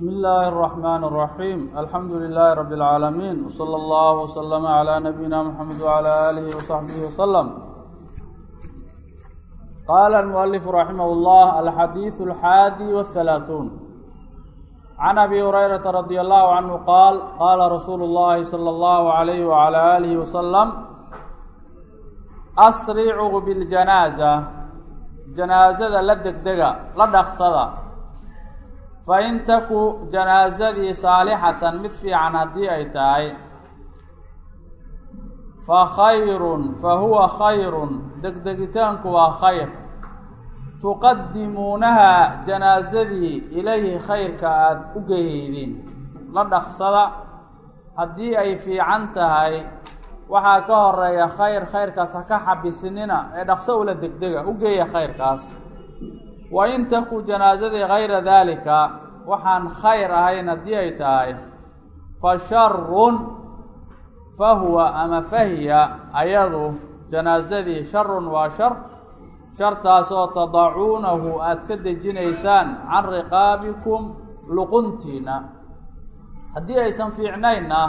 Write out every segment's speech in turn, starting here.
بسم الله الرحمن الرحيم الحمد لله رب العالمين وصلى الله وسلم على نبينا محمد وعلى آله وصحبه وسلم قال المؤلف رحمه الله الحديث الحادي والثلاثون عن أبي هريرة رضي الله عنه قال قال رسول الله صلى الله عليه وعلى آله وسلم أسرعوا بالجنازة جناazada la degdega la dhaqsada fain taku janaasadii saalixatan mid fiican haddii ay tahay fa khayrun fa huwa khayrun degdegitaanku waa khayr tuqadimuunaha janaasadii ilayhi khayrka aada u geyeydiin la dhaqsada haddii ay fiican tahay waxaa ka horreeya khayr khayrkaas ha ka xabisinina ee dhaqso ula degdega u geeya khayrkaas wa in taku janaasadii hayra daalika waxaan khayr ahayn haddii ay tahay fa sharun fa huwa ama fahiya ayadu janaasadii sharun waa shar shartaasoo tadacuunahu aada ka dejinaysaan can riqaabikum luquntiina. Haddii aysan fiicnaynna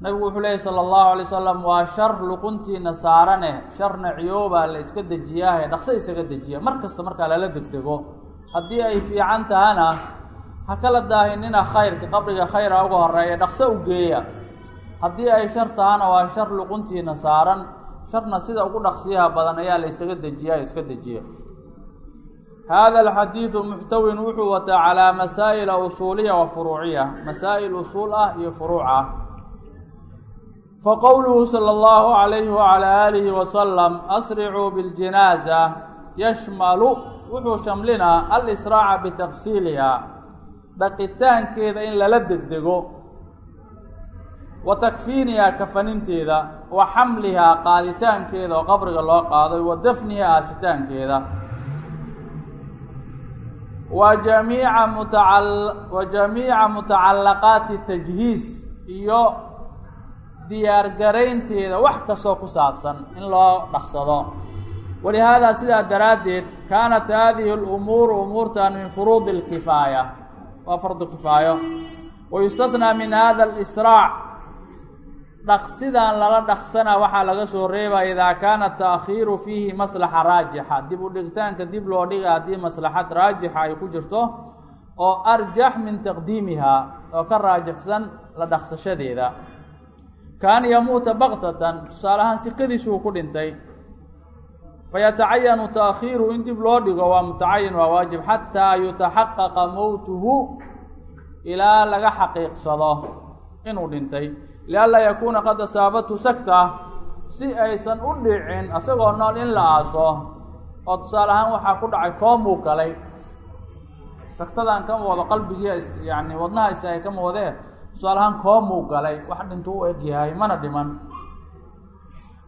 nabigu wuxuu leeyahy sala allahu alay wasalam waa shar luquntiina saarane sharna ciyoobaa la iska dejiyaahe dhaqso isaga dejiya mar kasta markaa lala degdego. Haddii ay fiican tahana ha kala daahinina khayrka qabriga khayra uga horreeya dhaqso u geeya. Haddii ay shar tahana waa shar luquntiina saaran sharna sida ugu dhaqsiyaha badan ayaa la isaga dejiyaa iska dejiya. Hada alxadiidu muxtawin wuxuu wataa calaa masaa'ila usuuliya wa furuuciya. Masaa'il usuul ah iyo furuuc ah faqowluhu sala allahu calayhi wacalaa aalihi wasalam asricuu biاljinaaza yashmalu wuxuu shamlinaa alisraaca bitaqsiilihaa dhaqitaankeeda in lala degdego wa takfiinihaa kafaninteeda wa xamlihaa qaaditaankeeda oo qabriga loo qaaday wa dafnihaa aasitaankeeda wa jamiica mutaa wa jamiica mutacallaqaati tajhiis iyo diyaargaraynteeda wax kastoo ku saabsan in loo dhaqsado. Walihaadaa sidaa daraaddeed kaanat haadihi alumuuru umuurtan min furuudi alkifaaya. Waa fardu kifaayo. Wa yustathnaa min hada alisraac. Dhaqsidan lala dhaqsana waxaa laga soo reebaya idaa kaana taakhiiru fiihi maslaxa raajixa. Dib u dhigtaanka dib loo dhiga haddii maslaxad raajixa ay ku jirto oo arjax min taqdiimiha oo ka raajixsan la dhaqsashadeeda kaan yamuuta baktatan tusaale ahaan sikadiisuu ku dhintay. Fayatacayanu taakhiiru in dib loo dhigo waa mutacayin waa waajib xataa yutaxaqaqa mowtuhu ilaa laga xaqiiqsado inuu dhintay. Lianlaa yakuuna qad asaabathu sakta si aysan u dhicin isagoo nool in la aaso. Oo tusaale ahaan waxaa ku dhacay koomuu galay. Saktadan kama qalbigii yani wadnaha istaagay kama wadee tusaale ahaan koomuu galay wax dhintu u eg yahay mana dhiman.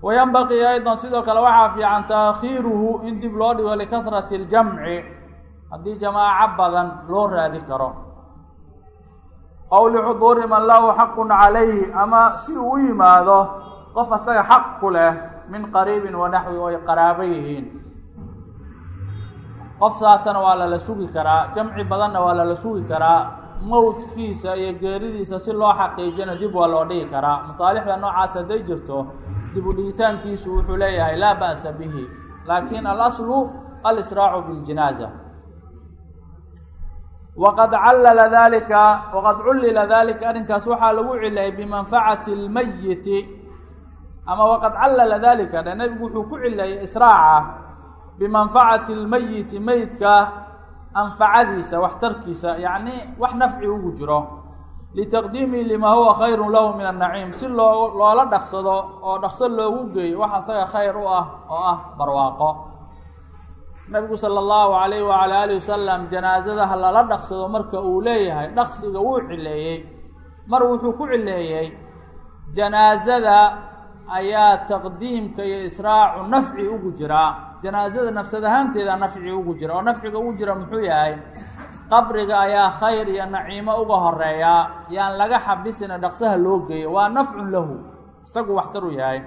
Wayanbaqii aydan sidoo kale waxaa fiican taakhiiruhu in dib loo dhigo likahrati اljamci haddii jamaaco badan loo raadi karo. Aw lixuduuri man lahu xaqun calayhi ama si uu u yimaado qof asaga xaq ku leh min qariibin wa naxwi oo ay qaraabo yihiin. Qof saasana waa lala sugi karaa jamci badanna waa lala sugi karaa mowdkiisa iyo geeridiisa si loo xaqiijiyana dib waa loo dhigi karaa. Masaalixda noocaas hadday jirto dib u dhigitaankiisu wuxuu leeyahay laa ba'sa bihi laakiin alaslu alisraacu biljinaaza waqad callala dalika waqad cullila dalika arrinkaas waxaa lagu cilayay bimanfacati lmayiti ama waqad callala dalika dhe wuxuu ku cilayay israaca bimanfacati lmeyiti meydka anfacadiisa waxtarkiisa yacni wax nafci ugu jiro. Litaqdiimi limaa huwa khayru lahu min annaciim. Si loo loola dhaqsado oo dhaqso loogu geeyo wax asaga khayr u ah oo ah barwaaqo. Nabigu sala allahu calayh wacala alihi wasalam janaasadaha lala dhaqsado marka uu leeyahay dhaqsiga wuu cileeyey. Mar wuxuu ku cileeyey janaasada ayaa taqdiimka iyo israacu nafci ugu jiraa janaasada nafsad ahaanteeda nafci ugu jira oo nafciga ugu jira muxuu yahay qabriga ayaa khayr iyo naciimo uga horeeyaa yaan laga xabisina dhaqsaha loo geeyo waa nafcun lahu isagu waxtar u yahay.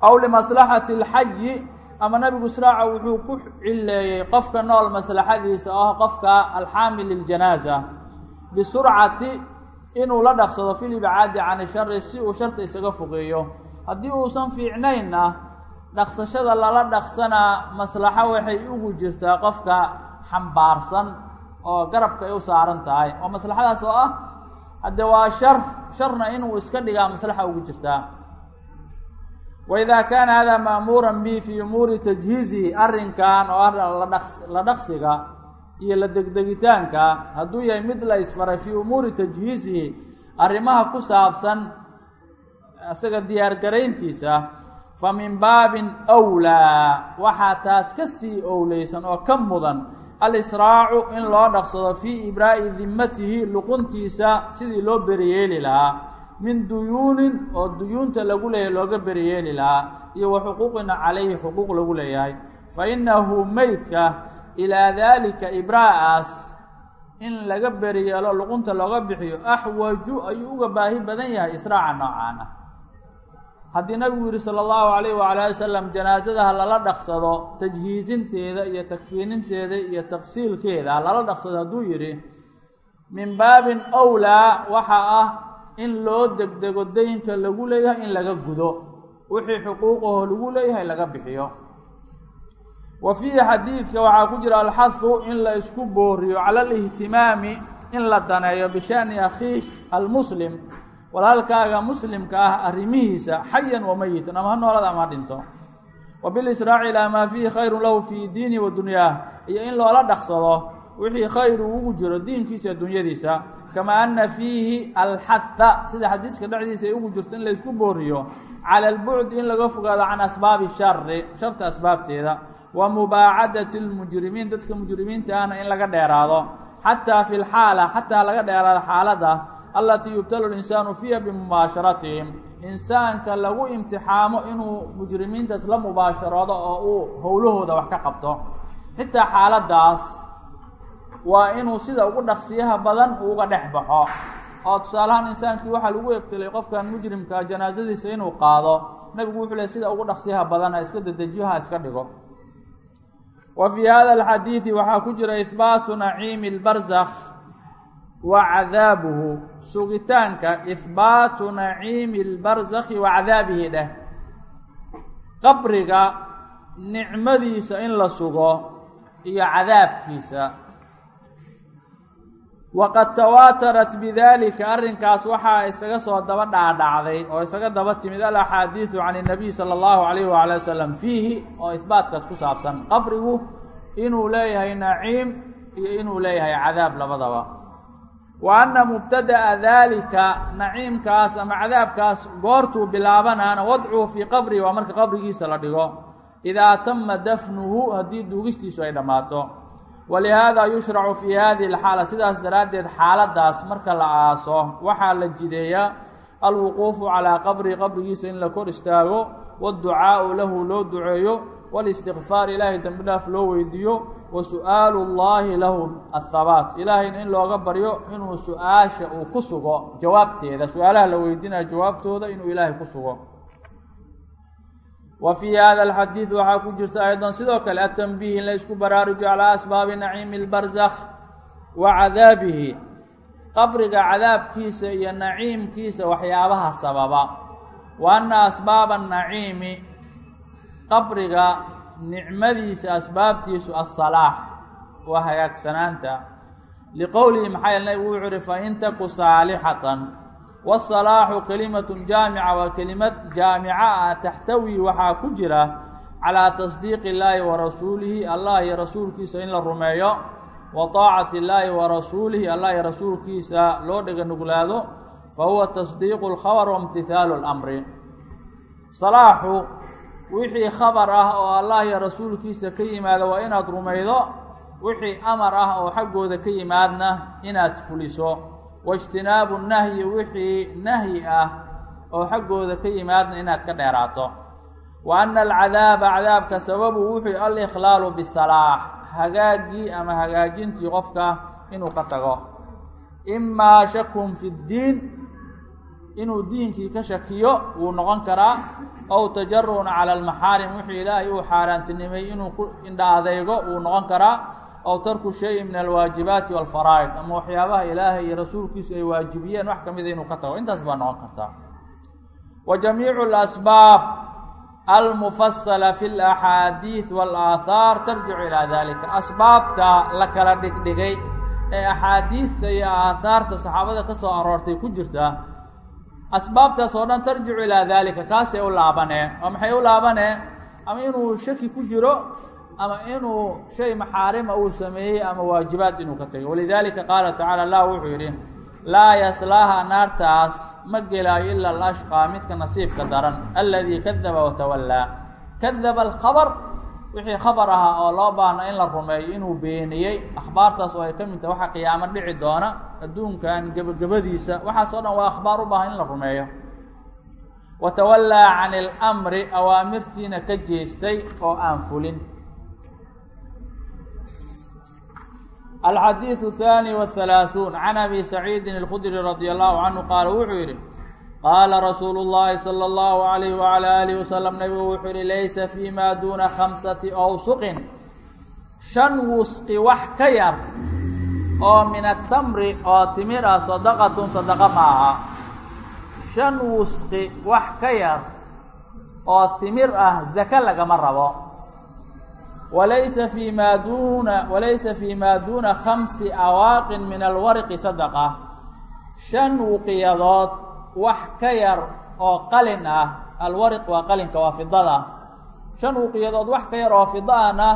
Aw limaslaxati alxayi ama nebigu israaca wuxuu ku cileeyey qofka nool maslaxadiisa oo qofka alxaamil liljanaaza bisurcati inuu la dhaqsado fil ibcaadi can shari si uu sharta isaga fogeeyo haddii uusan fiicnaynna dhaqsashada lala dhaqsanaa maslaxo waxay ugu jirtaa qofka xambaarsan oo garabka ay u saaran tahay. Oo maslaxadaas oo ah hadde waa shar sharna inuu iska dhigaa maslaxa ugu jirtaa waidaa kaana hada ma'muuran bi fii umuuri tajhiizihi arrinkan oo ah la dhaqsiga iyo la degdegitaanka hadduu yahay mid la isfaray fii umuuri tajhiizihi arrimaha ku saabsan isaga diyaargarayntiisa fa min baabin wlaa waxaa taas ka sii owleysan oo ka mudan alisraacu in loo dhaqsado fii ibraa'i dimmatihi luquntiisa sidii loo beriyeeli lahaa min duyuunin oo duyuunta lagu leeyahay looga beriyeeli lahaa iyo wa xuquuqina calayhi xuquuq lagu leeyahay. Fa innahu meydka ilaa daalika ibraa'aas in laga beriyeelo luqunta looga bixiyo axwaju ayuu uga baahi badan yahay israaca noocaana haddii nabigu yihi sala allahu calayh waala ali wasalam janaasadaha lala dhaqsado tajhiisinteeda iyo takfiininteeda iyo taqsiilkeeda ha lala dhaqsado hadduu yidhi min baabin owlaa waxaa ah in loo degdego daynka lagu leeyahay in laga gudo. Wixii xuquuqaho lagu leeyahay laga bixiyo. Wa fiihi xadiidka waxaa ku jira alxahu in la isku booriyo cala alihtimaami in la daneeyo bishani akhiik almuslim walaalkaaga muslimka ah arrimihiisa xayan wa mayitan ama ha noolada ama dhinto. Wa ilaa maa fiihi khayrun lahu fii diini wa dunyaah iyo in loola dhaqsado wixii khayr uu ugu jiro diinkiisa dunyadiisa. Kamaa ana fiihi alxadda sida xadiiska dhexdiisa ay ugu jirto in laysku booriyo cala albucd in laga fogaado can asbaabi shari sharta asbaabteeda. Wa mubaacadati lmujrimiin dadka mujrimiinta ahna in laga dheeraado. Xataa fi lxaala xataa laga dheeraado xaaladda alatii yubtalu linsaanu fiiha bimubaasharatihim. Insaanka lagu imtixaamo inuu mujrimiintaas la mubaasharoodo oo uu howlahooda wax ka qabto. Xitaa xaaladdaas waa inuu sida ugu dhaqsiyaha badan uuga dhex baxo. Oo tusaalahaan insaankii waxaa lagu ebtelay qofkan mujrimka janaasadiisa inuu qaado nebigu wuxuu ley sida ugu dhaqsiyaha badan ha iska dedejiyo ha iska dhigo. Wa fii hada alxadiidi waxaa ku jira ihbaatu naciimi lbarzakh wa cadaabuhu sugitaanka ihbaatu naciimi lbarzakhi wa cadaabihi dheh. Qabriga nicmadiisa in la sugo iyo cadaabkiisa. Waqad tawaatarat bidalika arrinkaas waxaa isaga soo daba dhaadhacday oo isaga daba timid alaxaadiidu can inabiy sala allahu calayh waala wasalam fiihi oo ihbaatkaas ku saabsan qabrigu inuu leeyahay naciim iyo inuu leeyahay cadaab labadaba wa anna mubtada'a daalika naciimkaas ama cadaabkaas goortuu bilaabanaana wadcuhu fii qabrihi waa marka qabrigiisa la dhigo. Idaa tama dafnuhu haddii duugistiisu ay dhammaato. Walihaada yushracu fii hadihi alxaala sidaas daraaddeed xaaladdaas marka la aaso waxaa la jideeyaa alwuquufu calaa qabri qabrigiisa in la kor istaago waadducaa'u lahu loo duceeyo walistikfaar ilaahay dembi dhaaf loo weydiiyo wa su'aalu llaahi lahu athabaat. Ilaahayna in looga baryo inuu su'aasha uu ku sugo jawaabteeda su'aalaha la weydiinaya jawaabtooda inuu ilaahay ku sugo. Wa fii hada alxadiid waxaa ku jirta aydan sidoo kale atanbiih in la isku baraarujo calaa asbaabi naciimi اlbarzakh wa cadaabihi. Qabriga cadaabkiisa iyo naciimkiisa waxyaabaha sababa. Wa anna asbaaba anaciimi qabriga nicmadiisa asbaabtiisu asalaax waa hagaagsanaanta liqowlihi maxaa yeel nabigu wuxuu uhi fain taku saalixatan wasalaaxu kelimatun jaamica waa kelimad jaamica ah taxtawii waxaa ku jira calaa tasdiiqi illaahi wa rasuulihi allah iyo rasuulkiisa in la rumeeyo wa taacati illaahi wa rasuulihi allah rasuulkiisa loo dhega nuglaado fa huwa tasdiiqu lkhabar wixii khabar ah oo allah iyo rasuulkiisa ka yimaada waa inaad rumaydo wixii amar ah oo xaggooda ka yimaadna inaad fuliso. Waijtinaabu nahyi wixii nahyi ah oo xaggooda ka yimaadna inaad ka dheeraato. Wa anna alcadaaba cadaabka sababu wuxuu alikhlaalu bisalaax hagaagii ama hagaajintii qofka inuu ka tago. Imaa shakun fi ddiin inuu diinkii ka shakiyo wuu noqon karaa ow tajarun cala almaxaarim wixii ilaahay uu xaaraantinimay inuu ku indha adeego wuu noqon karaa ow tarku shayin min alwaajibaati walfaraa'id ama waxyaabaha ilaahay iyo rasuulkiisu ay waajibiyeen wax ka mida inuu ka tago intaas baa noqon kartaa wa jamiicu alasbaab almufasala fi alaxaadiid walaathaar tarjicu ilaa dalika asbaabta la kala dhigdhigay ee axaadiidta iyo aathaarta saxaabada ka soo aroortay ku jirta asbaabtaas oo dhan tarjicu ilaa dalika kaasay u laabanee. Oo maxay u laabanee? Ama inuu shaki ku jiro ama inuu shay maxaarima uu sameeyey ama waajibaad inuu ka tegay walidaalika qaala tacala allah wuxuu yidhi laa yaslaaha naartaas ma gelaayo ila alashqaa midka nasiibka daran aladii kadaba watawallaa kadaba alkhabar wixii khabar ahaa oo loo baahna in la rumeeyo inuu beeniyey akhbaartaas oo ay ka mid tahay waxaa qiyaamo dhici doona adduunkan gebagabadiisa waxaasoo dhan waa akhbaar u baahan in la rumeeyo. Wa tawallaa can ilamri awaamirtiina ka jeestay oo aan fulin. Alxadiidu thaani wathalaathuun can abi saciidin alkhudri radia allahu canhu qaala wuxuu yidhi qaala rasuulu llaahi sala allahu alayhi waalaa aalihi wasalam nabigu wuxuu ihi laysa fii maa duuna khamsati awsuqin shan wusqi wax ka yar oo min atamri oo timir ah sadaqatun sadaqa ma aha shan wusqi wax ka yar oo timir ah zaka lagama rabo walaysa fii maa duuna walaysa fii maa duuna khamsi awaaqin min alwarqi sadaqa shan wuqiyadood wax ka yar oo qalin ah. Alwariq waa qalinka waa fidada shan wuqiyadood wax ka yar oo fida-ana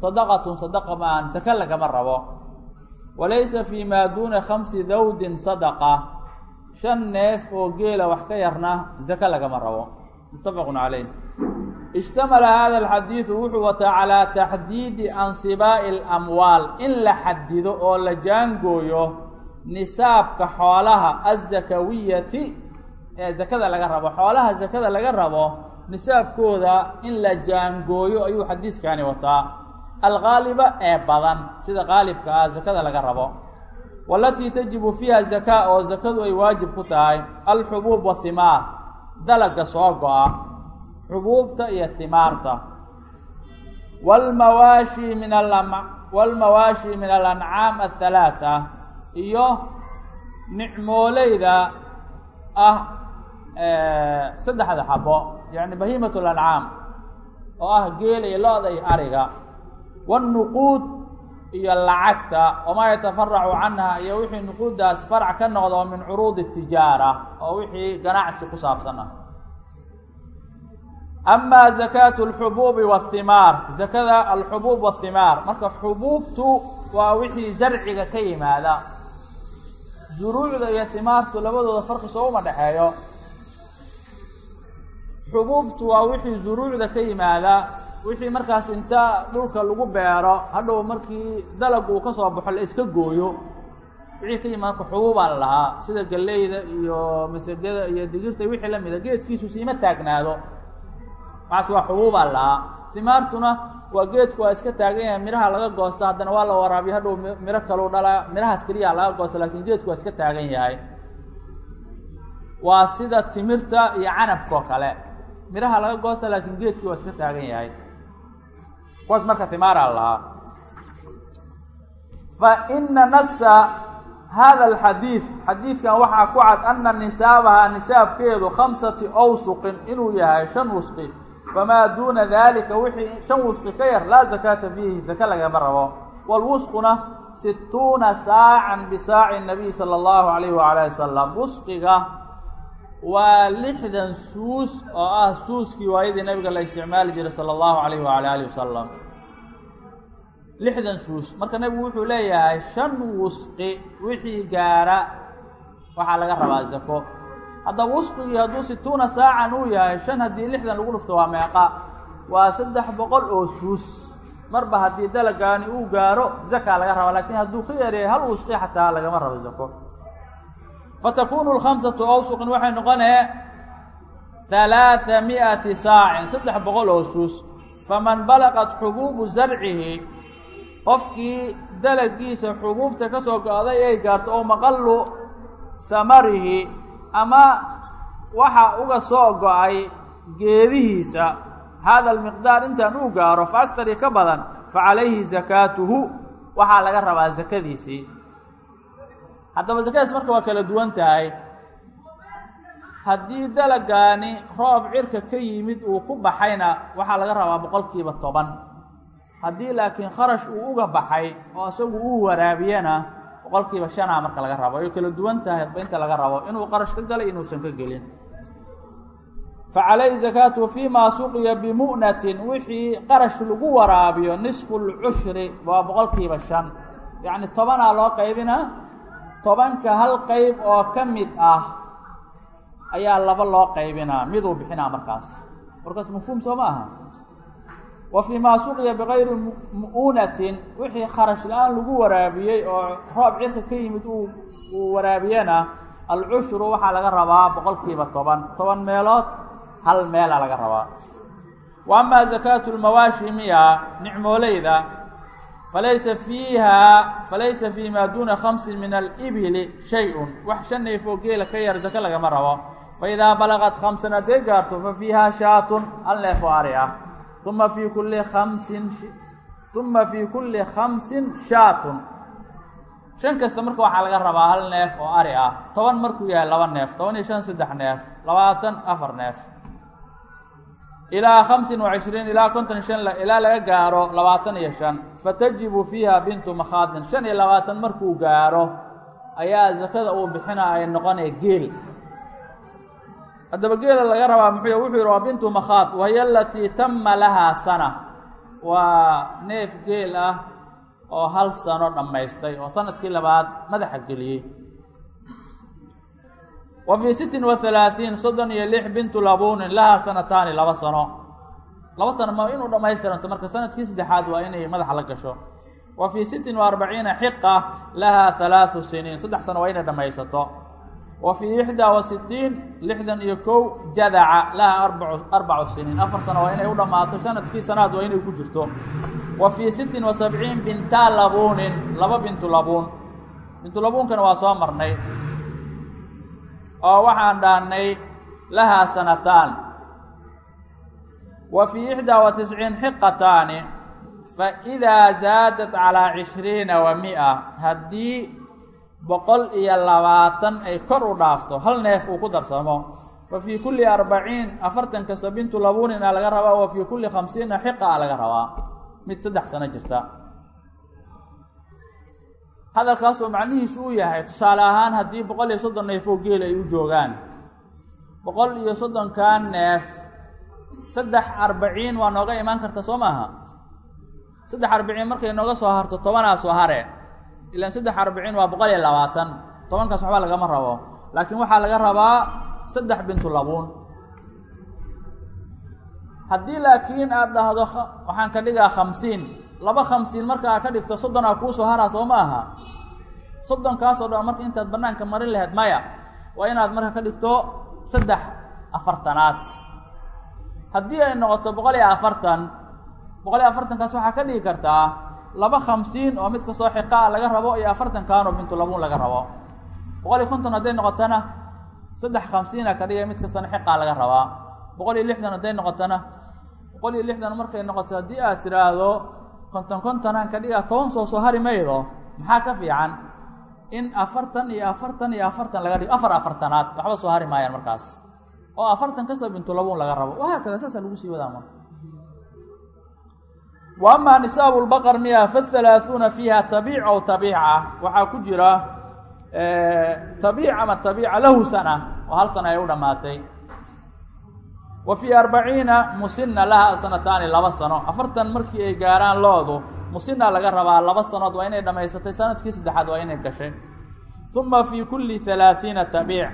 sadaqatun sadaqa maan saka lagama rabo. Walaysa fii maa duuna khamsi dawdin sadaqa. Shan neef oo geela wax ka yarna zake lagama rabo. Muttafaqun caleyh ishtamala hada alxadiidu wuxuu wataa calaa taxdiidi ansibaa'i alamwaal in la xadido oo la jaangooyo nisaabka xoolaha azakawiyati ee zakada laga rabo. Xoolaha zakada laga rabo nisaabkooda in la jaangooyo ayuu xadiiskani wataa. Algaaliba ee badan sida qaalibka ah zakada laga rabo. Walatii tajibu fiiha zakaa oo zakadu ay waajib ku tahay alxubuub wathimaar dalaga soo go-a xubuubta iyo himaarta wlmawaashi min wlmawaashi min alancaam athalaata iyo nicmooleyda ah saddexda xabo yani bahiimat lancaam oo ah geela iyo lo-da iyo ariga wاnuquud iyo lacagta wamaa yatafaracu canha iyo wixii nuquuddaas farc ka noqda oo min curuudi tijaara oo wixii ganacsi ku saabsan ah ama zakaatu alxubuubi waathimaar zakada alxubuub waathimaar marka xubuubtu waa wixii zarciga ka yimaada zuruucda iyo himaartu labadooda farqi soo uma dhexeeyo. Xubuubtu waa wixii zuruucda ka yimaada wixii markaas inta dhulka lagu beero hadhow markii dalag uu ka soo baxo la iska gooyo. Wixii ka yimaada marka xubuubaa la lahaa sida galleyda iyo masagada iyo digirta wixii la mida geedkiisu siima taagnaado. Waxaas waa xubuubaa la lahaa. Himaartuna waa geedku waa iska taagan yahay midhaha laga goosta haddana waa la waraabiya hadhow miro kaluu dhalaa midhahaas keliyaa laga goosta laakiin geedku waa iska taagan yahay. Waa sida timirta iyo canabkao kale. Midhaha laga goosta laakiin geedkii waa iska taagan yahay. Kuwaas marka himaaraa lahaa. Fa ina nasa hada alxadiid xadiidkan waxaa ku cad ana nisaabaha nisaabkeedu khamsati awsuqin inuu yahay shan wusqi famaa duuna dalika wixii shan wusqi ka yar laa zakaata fiihi zaka lagama rabo wlwusquna situuna saacan bisaaci nabiy sala allahu alayh waala ali wasalam wusqiga waa lixdan suus oo ah suuskii waayadii nabiga la isticmaali jiray sala allahu alayh waala alih wasalam lixdan suus marka nebigu wuxuu leeyahay shan wusqi wixii gaara waxaa laga rabaa zako haddaba wusqigii hadduu situuna saacan uu yahay shan haddii lixdan lagu dhufto waa meeqa. Waa saddex boqol oo suus. Marba haddii dalagaani uu gaaro zakaa laga rabaa laakiin hadduu ka yareeya hal wusqi xataa lagama rabo zako fatakunu lkhamsatu awsuqin waxay noqonee halaatha mi'ati saacin saddex boqol oo suus. Faman balaqat xubuubu zarcihi qofkii dalagiisa xubuubta ka soo go-day ay gaarto oo maqallu hamarihi ama waxa uga soo go'ay geedihiisa hada almiqdaar intaan uu gaaro fa aktar iyo ka badan fa calayhi zakaatuhu waxaa laga rabaa zakadiisii. Haddaba zakadaas marka waa kala duwan tahay. Haddii dalagaani roob cirka ka yimid uu ku baxayna waxaa laga rabaa boqolkiiba toban. Haddii laakiin kharash uu uga baxay oo isagu uu waraabiyana boqolkiiba shanaa marka laga rabo. Ay kala duwan tahay inta laga rabo. Inuu qarash ka galay inuusan ka gelin. Fa calayhi zakaatuhu fii maa suqiya bimu'natin wixii qarash lagu waraabiyo nisfu lcushri waa boqolkiiba shan. Yacni tobanaa loo qaybinaa tobanka hal qayb oo ka mid ah ayaa laba loo qaybinaa miduu bixinaa markaas. Markaas mafhuum soo ma aha wa fii maa suqiya bikayri mu'unatin wixii kharash la'aan lagu waraabiyey oo roob cirka ka yimid uu uu waraabiyana alcushru waxaa laga rabaa boqolkiiba toban toban meelood hal meela laga rabaa. Wa amaa zakaatu lmawaashi miya nicmooleyda falaysa fiiha falaysa fii maa duuna khamsin min alibili shay-un wax shan neef oo geela ka yar zako lagama rabo. Faidaa balaqat khamsan hadday gaarto fa fiiha shaatun hal uma fii kulli khamsin uma fii kulli khamsin shaatun shan kasta marka waxaa laga rabaa hal neef oo ari ah toban markuu yahay laba neef toban iyo shan saddex neef labaatan afar neef ilaa khamsin wa cishriin ilaa konton shan ilaa laga gaaro labaatan iyo shan fatajibu fiiha bintu makhaadin shan iyo labaatan markuu gaaro ayaa zakada uu bixina ay noqonaya geel haddaba geela laga rabaa muxuu wuxuu yihi waa bintu makhaad wahiya alatii tama lahaa sana. Waa neef geel ah oo hal sano dhammaystay oo sannadkii labaad madaxa geliyey. Wa fii sittin wa halaaثiin soddon iyo lix bintu labuunin lahaa sanataani laba sano. Laba sano ma inuu dhamaystiranto marka sannadkii saddexaad waa inay madaxa la gasho. Wa fii sittin wa arbaciina xiqa lahaa halaaثu siniin saddex sano waa inay dhammaysato wa fii ixdaa wa sitiin lixdan iyo kow jadaca lahaa arbacu siniin afar sano waa inay u dhammaato sannadkii sanaad waa inay ku jirto. Wa fii sittin wa sabciin bintaa labuunin laba bintu labuun. Bintu labuunkana waa soo marnay. Oo waxaan dhahnay lahaa sanataan. Wa fii ixdaa xiqataani fa zaadat calaa cishriina wa mia boqol iyo labaatan ay kor u dhaafto. Hal neef uu ku darsamo. Fa fii kulli arbaciin afartan kasta bintu labuunin a laga rabaa wa fii kulli khamsiina xiqa a laga rabaa. Mid saddex sano jirta. Hadalkaasoo macnihiisu uu yahay tusaale ahaan haddii boqol iyo soddon neef oo geel ay u joogaan boqol iyo soddonkaa neef saddex arbaciin waa nooga imaan karta soo maaha? Saddex arbaciin markay nooga soo harto tobanaa soo hare ilaan saddex arbaciin waa boqol iyo labaatan. Tobankaas waxba lagama rabo. Laakiin waxaa laga rabaa saddex bintu labuun. Haddii laakiin aad dhahdo waxaan ka dhigaa khamsiin. Laba khamsiin marka aad ka dhigto soddonaa kuusoo haraa soo ma aha. Soddonkaasoo dhan marka intaad bannaanka marin lahayd maya waa inaad marka ka dhigto saddex afartanaad. Haddii ay noqoto boqol iyo afartan boqol iyo afartankaas waxaa ka dhigi kartaa laba khamsiin oo mid kastoo xiqaa laga rabo iyo afartankaanoo bintu labuun laga rabo. boqol iyo konton hadday noqotona saddex khamsiina ka dhigay mid kastana xiqaa laga rabaa. boqol iyo lixdan hadday noqotona boqol iyo lixdan markay noqoto haddii aad tidhaahdo konton kontonaan ka dhigaa toban soo soo hari maydo maxaa ka fiican? In afartan iyo afartan iyo afartan laga dhigo afar afartanaad waxba soo hari maayaan markaas. oo afartan kasta bintu labuun laga rabo. wahaakada saasaa lagu sii wadaa marka wa amaa nisaabu lbaqar miya fahalaaثuuna fiiha tabiic ow tabiica. Waxaa ku jira tabiic ama tabiica lahu sana oo hal sana ay u dhammaatay. Wa fii arbaciina musina laha sanataani laba sano. Afartan markii ay gaaraan loodu musina laga rabaa laba sanood waa inay dhammaysatay sannadkii saddexaad waa inay gashay. Uma fii kulli halaaثiina tabiic.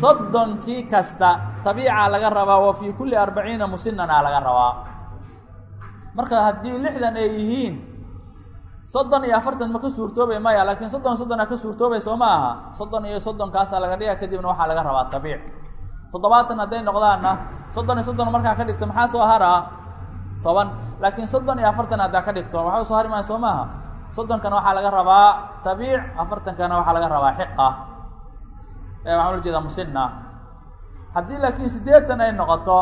Soddonkii kasta tabiica laga rabaa wa fii kulli arbaciina musinana laga rabaa marka haddii lixdan ay yihiin soddon iyo afartan ma ka suurtoobay maya laakiin soddon soddona ka suurtoobay soo ma aha. Soddon iyo soddonkaasaa laga dhiga kadibna waxaa laga rabaa tabiic toddobaatan hadday noqdaanna soddon iyo soddon markaa ka dhigto maxaa soo haraa toban. Laakiin soddon iyo afartan haddaa ka dhigto waxba soo hari maya soo maaha soddonkana waxaa laga rabaa tabiic afartankana waxaa laga rabaa xiqa. Waxaan ula jeedaa musina haddii laakiin siddeetan ay noqoto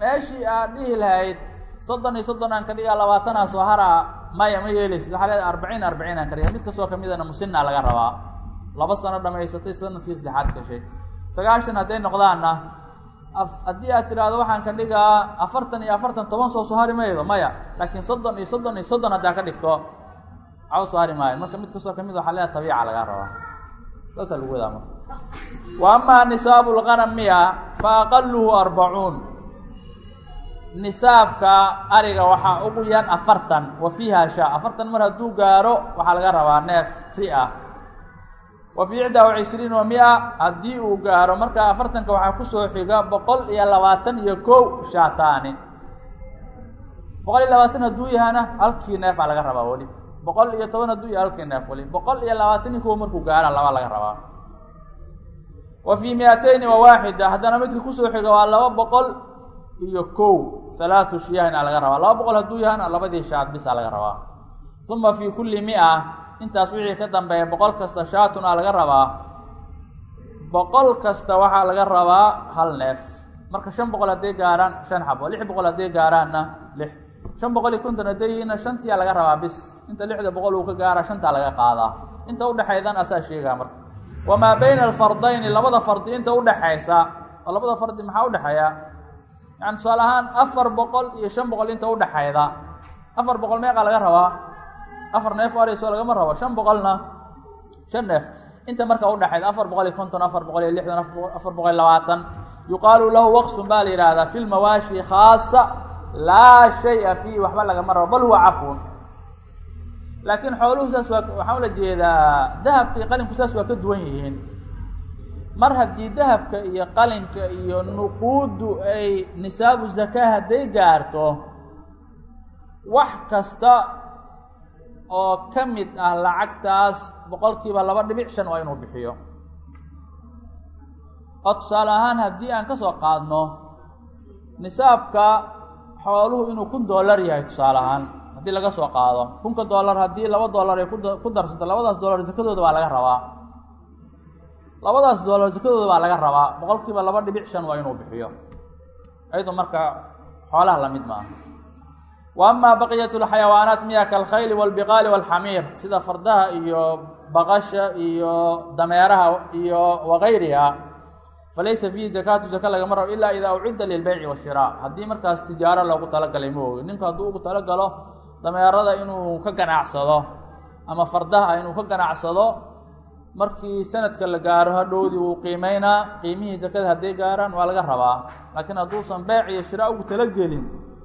meeshii aad dhihi lahayd soddon iyo soddon aan ka dhigaa labaatanaa soo haraa maya ma yeelaysid. Waxaa leedahay arbaciin arbaciin aan ka dhiga mid kastoo kamidana musina laga rabaa. Laba sano dhamaysatay sannadkii saddexaad gashay. Sagaashan hadday noqdaanna haddii aad tidhaahdo waxaan ka dhigaa afartan iyo afartan toban soo soo hari maya. Laakiin soddon iyo soddon iyo soddon haddaa ka dhigto waxba soo hari maayo. Marka mid kastoo ka mid waxaa leedahay tabiica lagaa rabaa. Saasaa lagu wadaa marka wa nisaabu lqanam miya fa aqaluhu arbacuun nisaabka ariga waxaa ugu yar afartan wa fiiha shaa afartan mar hadduu gaaro waxaa laga rabaa neef ri ah. Wa fii ixdaa wa cishriin wa mia haddii uu gaaro marka afartanka waxaa ku soo xiga boqol iyo labaatan iyo kow shaataani. Boqol iyo labaatan hadduu yahana halkii neefaa laga rabaa weli. Boqol iyo toban hadduu yaha halkii neef weli. Boqol iyo labaatan iyo kow markuu gaara laba laga rabaa. Wa fii miatayni wa waaxida haddana midka ku soo xiga waa laba boqol iyo kow halaatu shiyahina laga rabaa. Laba boqol hadduu yahana labadii shaad bisa laga rabaa. Uma fii kulli mia intaas wixii ka dambeeya boqol kasta shaatun aa laga rabaa. Boqol kasta waxaa laga rabaa hal neef. Marka shan boqol hadday gaaraan shan xabo lix boqol hadday gaaraanna lix. Shan boqol iyo konton hadday yihiinna shantiyaa laga rabaa bis. Inta lixda boqol uu ka gaara shantaa laga qaadaa. Inta udhexaydan asaa sheegaa marka. Wamaa bayna alfardayni labada fardi inta udhexaysa oo labada fardi maxaa udhexeeya yani tusaale ahaan afar boqol iyo shan boqol inta udhexayda afar boqol meeqaa laga rabaa afar neef ariso lagama rabo? Shan boqolna? Shan neef. Inta marka udhexayda afar boqol iyo konton afar boqol iyo lixdan afar boqol iyo labaatan. Yuqaalu lahu waqsun baa la yihahdaa fi lmawaashi khaasa laa shaya fiihi waxba lagama rabo bal huwa cafun laakiin xooluhu saas waa waxaan ula jeedaa dahabka iyo qalinku saas waa ka duwan yihiin mar haddii dahabka iyo qalinka iyo nuquuddu ay nisaabu zakaa hadday gaarto wax kasta oo ka mid ah lacagtaas boqolkiiba laba dhibic shan waa inuu bixiyo. Oo tusaale ahaan haddii aan ka soo qaadno nisaabka xooluhu inuu kun dollar yahay tusaale ahaan haddii laga soo qaado. Kunka dollar haddii laba dollar ay ku darsanto labadaas dollar sakadooda baa laga rabaa labadaas dollar sakadooda baa laga rabaa. Boqolkiiba laba dhibic shan waa inuu bixiyo. Ayadoo marka xoolaha la mid maaha. Wa amaa baqiyat lxayawaanaat miya kalkhayli walbiqaali walxamiir. Sida fardaha iyo baqasha iyo dameeraha iyo wagayriha falaysa fiihi zakaatu zaka lagama rabo ilaa idaa ucidda lilbeyci washiraa haddii markaas tijaaro loogu talagalay ma ogi ninku hadduu ugu talagalo dameerada inuu ka ganacsado ama fardaha inuu ka ganacsado markii sanadka la gaaro hadhowdii wuu qiimeynaa qiimihii sakada hadday gaaraan waa laga rabaa. Laakiin hadduusan beec iyo shiraa ugu talagelin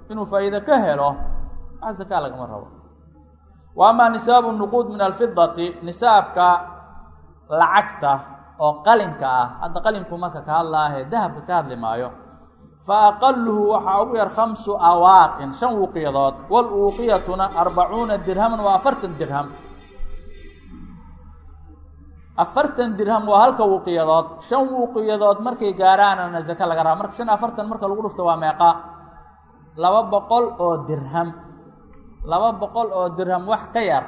inuu faa'iide ka helo wax zakaa lagama rabo. Wa amaa nisaabu nuquud min alfidati nisaabka lacagta oo qalinka ah hadda qalinku marka ka hadlaahe dahabka ka hadli maayo. Fa aqaluhu waxaa ugu yar khamsu awaaqin shan wuuqiyadood waluuqiyatuna arbacuuna dirhaman waa afartan dirham afartan dirham waa halka wuuqiyadood shan wuuqiyadood markay gaaraanana zaka laga raba marka shan afartan marka lagu dhufto waa meeqa? Laba boqol oo dirham. Laba boqol oo dirham wax ka yar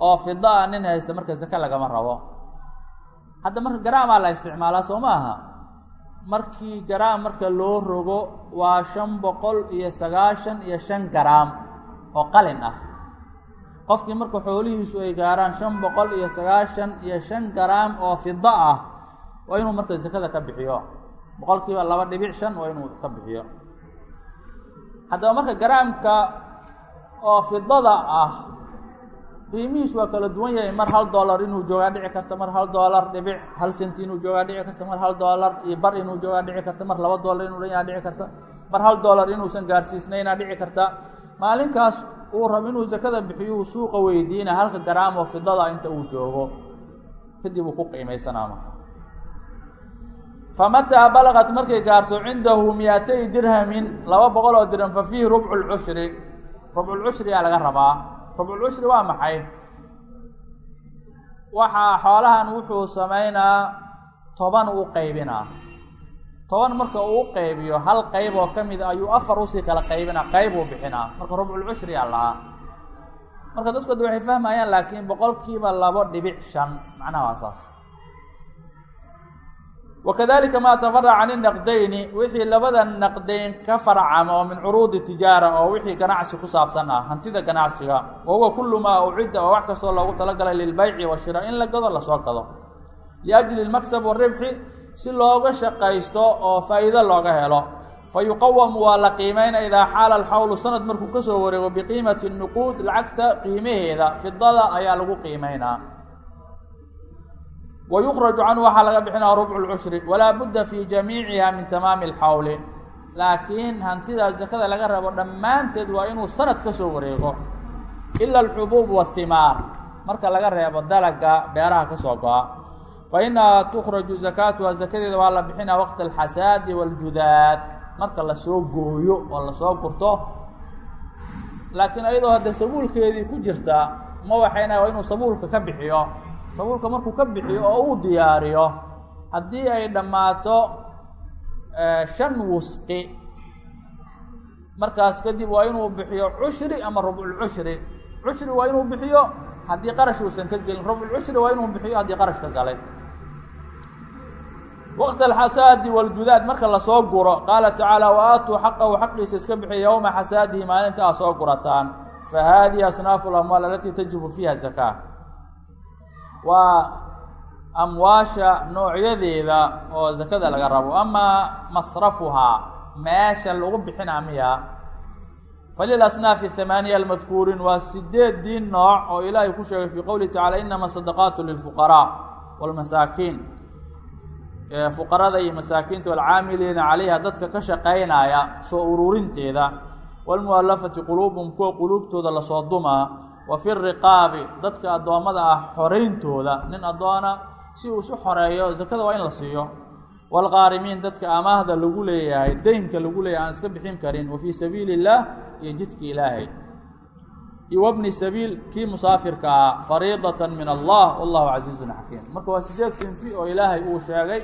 oo fida a nin haysta marka zaka lagama rabo. Hadda marka garaamaa la isticmaalaa soo ma aha? Markii garaam marka loo rogo waa shan boqol iyo sagaashan iyo shan garaam oo qalin ah qofkii marka xoolihiisu ay gaaraan shan boqol iyo sagaashan iyo shan garaam oo fida ah waa inuu marka sakada ka bixiyo. Boqolkiiba laba dhibic shan waa inuu ka bixiyo. Haddaba marka garaamka oo fidada ah qiimihiis waa kala duwan yahay mar hal dollar inuu joogaa dhici karta mar hal dollar dhibic hal senti inuu joogaa dhici karta mar hal dollar iyo bar inuu joogaa dhici karta mar laba dollar inuu dhanyaa dhici karta mar hal dollar inuusan gaarsiisnaynaa dhici karta maalinkaas uu rabo inuu sakada bixiyuu suuqa weydiina halka garaam oo fidada inta uu joogo. Kadib uu ku qiimaysanaa marka famataa balaqat markay gaarto cindahu miatay dirhamin laba boqol oo dirham fa fiihi rubcu lcushri rubculcushri aa laga rabaa. Rubculcushri waa maxay? Waxaa xoolahan wuxuu samaynaa toban u qaybinaa toban marka uu qaybiyo hal qayb oo ka mida ayuu afar u sii kala qaybinaa qayb uu bixinaa. Marka rubculcushri aa lahaa marka dadkooda waxay fahmayaan laakiin boqolkiiba labo dhibic shan macnaha waa saas. Wakadalika maa tafaraca can inaqdayni wixii labada naqdayn ka farcama oo min curuudi tijaara oo wixii ganacsi ku saabsan ah hantida ganacsiga wa kullu maa ucidda oo wax kastoo loogu talagalay lilbayci washira in la gado. Lasoo gado liajli lmaksab waribxi si looga shaqaysto oo faa'iido looga helo. Fa yuqawamu waa la qiimayna idaa xaala alxawlu sanad markuu ka soo wareego biqiimati nuquud lacagta qiimaheeda fidada ayaa lagu qiimaynaa wa yukraju canhu waxaa laga bixinaya rubcu lcushri walaa budda fi jamiiciha min tamaami alxawli. Laakiin hantidaa zakada laga rabo dhammaanteed waa inuu sanad ka soo wareego. Ila alxubuub waathimaar marka laga reebo dalaga beeraha ka soo go-a fa inahaa tukhraju zakaatuha zakadeeda waa la bixinaa waqta alxasaadi waaljudaad marka la soo gooyo oo la soo gurto laakiin ayadoo hadde sabuulkeedii ku jirta ma waxayna waa inuu sabuulka ka bixiyo sabuulka markuu ka bixiyo oo uu diyaariyo haddii ay dhammaato shan wusqi markaas kadib waa inuu bixiyo cushri ama rubculcushri cushri waa inuu bixiyo haddii qarash uusan ka gelin rubculcushri waa inuu bixiyo haddii qarash ka galay waqt alxasaadi waljudaad marka la soo guro qaala tacaala wa aatuu xaqahu xaqiisa iska bixiya yowma xasaadihi maalinta aa soo gurataan fa haadihi asnaafu lamwaal alatii tajibu fiiha zakaa waa amwaasha noocyadeeda oo zakada laga rabo amaa masrafuhaa meesha lagu bixinaa miya falilasnaafi hamaaniya almadkuuriin waa sideedii nooc oo ilaahay ku sheegay fii qowlihi tacala inama sadaqaatu lilfuqaraa waalmasaakiin fuqarada iyo masaakiinta walcaamiliina calayha dadka ka shaqaynaya soo ururinteeda. Waalmu'alafati quluubum kuwa quluubtooda la soo dumaa wa fi riqaabi dadka addoommada ah xorayntooda nin addoona si uu isu xoreeyo zakada waa in la siiyo. Waalqaarimiin dadka amaahda lagu leeyahay deynka lagu leeyahay aan iska bixin karin. Wa fii sabiili illaah iyo jidka ilaahay iyo wabni sabiil kii musaafirka ah fariidatan min allah wallahu casiizun xakiim marka waa sideed sinfi oo ilaahay uu sheegay